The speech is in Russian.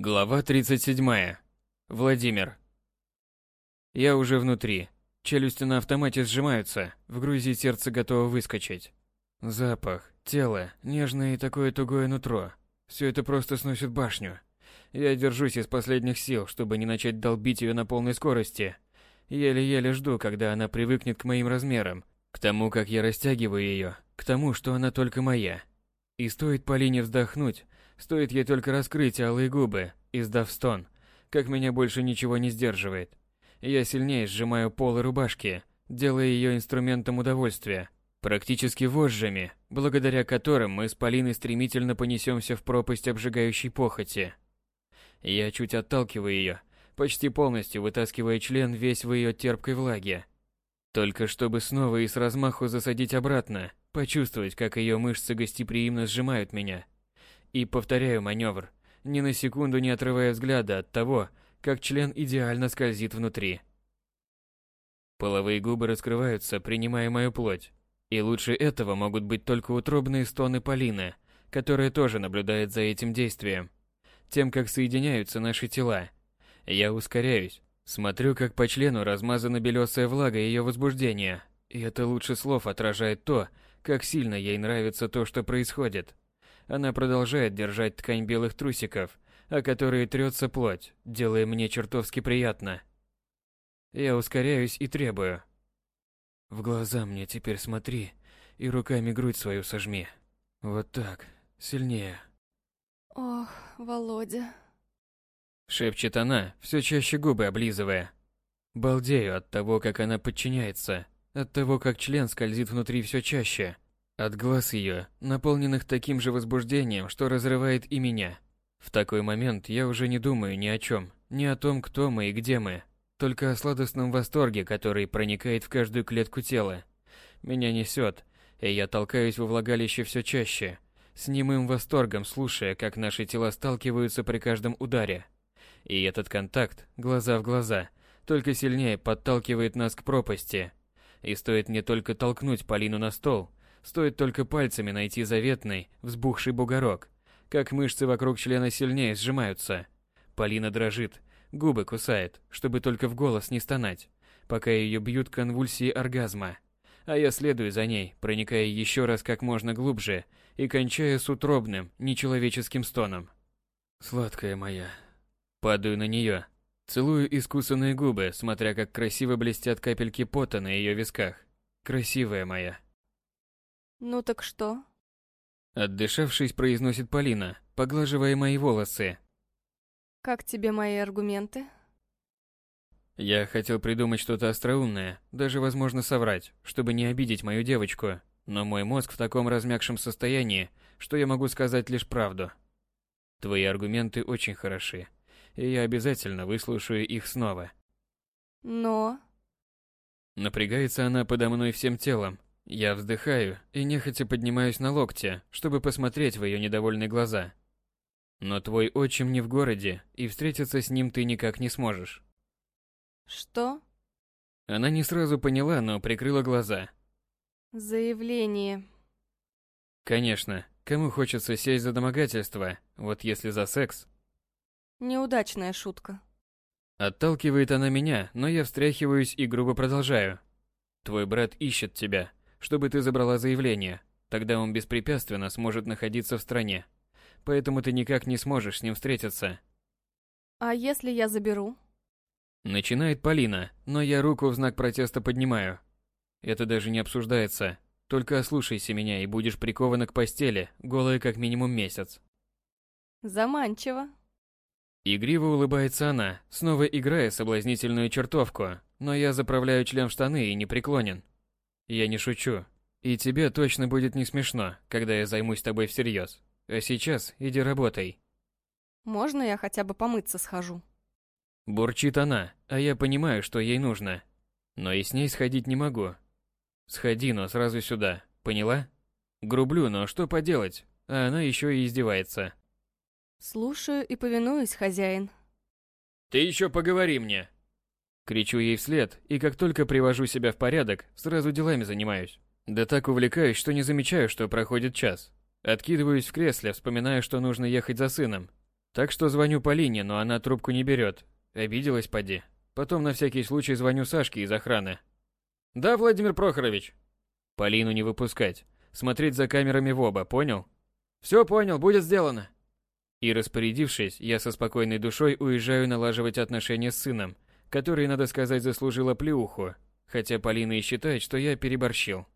Глава 37. Владимир. Я уже внутри. Челюсти на автомате сжимаются, в грузи сердце готово выскочить. Запах, тело, нежное и такое тугое нутро. Все это просто сносит башню. Я держусь из последних сил, чтобы не начать долбить ее на полной скорости. Еле-еле жду, когда она привыкнет к моим размерам, к тому, как я растягиваю ее, к тому, что она только моя. И стоит Полине вздохнуть, Стоит ей только раскрыть алые губы, издав стон, как меня больше ничего не сдерживает. Я сильнее сжимаю полы рубашки, делая ее инструментом удовольствия, практически вожжами, благодаря которым мы с Полиной стремительно понесемся в пропасть обжигающей похоти. Я чуть отталкиваю ее, почти полностью вытаскивая член весь в ее терпкой влаге. Только чтобы снова и с размаху засадить обратно, почувствовать, как ее мышцы гостеприимно сжимают меня – и повторяю маневр, ни на секунду не отрывая взгляда от того, как член идеально скользит внутри. Половые губы раскрываются, принимая мою плоть. И лучше этого могут быть только утробные стоны Полины, которая тоже наблюдает за этим действием. Тем, как соединяются наши тела. Я ускоряюсь, смотрю, как по члену размазана белесая влага ее возбуждения. И это лучше слов отражает то, как сильно ей нравится то, что происходит. Она продолжает держать ткань белых трусиков, о которые трется плоть, делая мне чертовски приятно. Я ускоряюсь и требую. В глаза мне теперь смотри и руками грудь свою сожми. Вот так, сильнее. Ох, Володя. Шепчет она, все чаще губы облизывая. Балдею от того, как она подчиняется, от того, как член скользит внутри все чаще. От глаз ее, наполненных таким же возбуждением, что разрывает и меня. В такой момент я уже не думаю ни о чем, ни о том, кто мы и где мы, только о сладостном восторге, который проникает в каждую клетку тела. Меня несет, и я толкаюсь во влагалище все чаще, с немым восторгом слушая, как наши тела сталкиваются при каждом ударе. И этот контакт, глаза в глаза, только сильнее подталкивает нас к пропасти. И стоит мне только толкнуть Полину на стол – Стоит только пальцами найти заветный, взбухший бугорок, как мышцы вокруг члена сильнее сжимаются. Полина дрожит, губы кусает, чтобы только в голос не стонать, пока ее бьют конвульсии оргазма. А я следую за ней, проникая еще раз как можно глубже и кончая с утробным, нечеловеческим стоном. Сладкая моя. Падаю на нее, целую искусанные губы, смотря как красиво блестят капельки пота на ее висках. Красивая моя. Ну так что? Отдышавшись, произносит Полина, поглаживая мои волосы. Как тебе мои аргументы? Я хотел придумать что-то остроумное, даже возможно соврать, чтобы не обидеть мою девочку, но мой мозг в таком размягшем состоянии, что я могу сказать лишь правду. Твои аргументы очень хороши, и я обязательно выслушаю их снова. Но... Напрягается она подо мной всем телом, я вздыхаю и нехотя поднимаюсь на локте, чтобы посмотреть в ее недовольные глаза. Но твой отчим не в городе, и встретиться с ним ты никак не сможешь. Что? Она не сразу поняла, но прикрыла глаза. Заявление. Конечно, кому хочется сесть за домогательство, вот если за секс. Неудачная шутка. Отталкивает она меня, но я встряхиваюсь и грубо продолжаю. Твой брат ищет тебя, чтобы ты забрала заявление. Тогда он беспрепятственно сможет находиться в стране. Поэтому ты никак не сможешь с ним встретиться. А если я заберу? Начинает Полина, но я руку в знак протеста поднимаю. Это даже не обсуждается. Только ослушайся меня и будешь прикована к постели, голая как минимум месяц. Заманчиво. Игриво улыбается она, снова играя соблазнительную чертовку, но я заправляю член в штаны и не преклонен. Я не шучу. И тебе точно будет не смешно, когда я займусь тобой всерьез. А сейчас иди работай. Можно я хотя бы помыться схожу? Бурчит она, а я понимаю, что ей нужно. Но и с ней сходить не могу. Сходи, но сразу сюда, поняла? Грублю, но что поделать? А она еще и издевается. Слушаю и повинуюсь, хозяин. Ты еще поговори мне, Кричу ей вслед, и как только привожу себя в порядок, сразу делами занимаюсь. Да так увлекаюсь, что не замечаю, что проходит час. Откидываюсь в кресле, вспоминая, что нужно ехать за сыном. Так что звоню Полине, но она трубку не берет. Обиделась, поди. Потом на всякий случай звоню Сашке из охраны. Да, Владимир Прохорович. Полину не выпускать. Смотреть за камерами в оба, понял? Все понял, будет сделано. И распорядившись, я со спокойной душой уезжаю налаживать отношения с сыном, который, надо сказать, заслужила плеуху, хотя Полина и считает, что я переборщил.